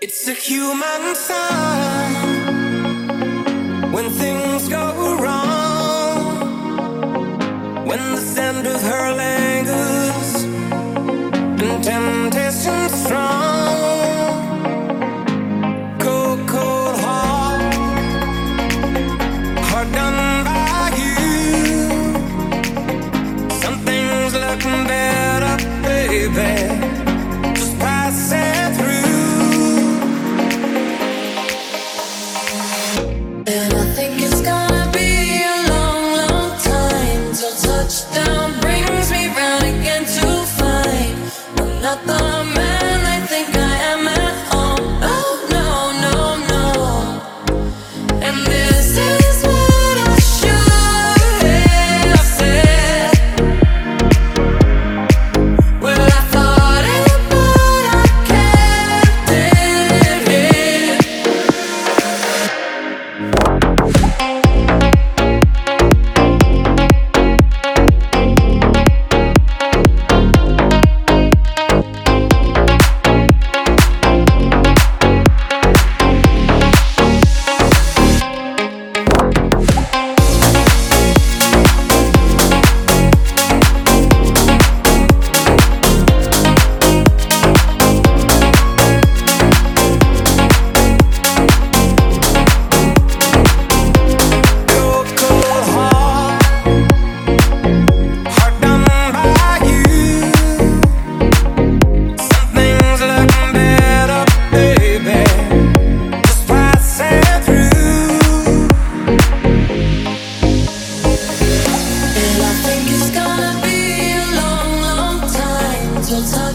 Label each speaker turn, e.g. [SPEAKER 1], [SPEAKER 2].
[SPEAKER 1] It's a human sign when things go not the man. your time.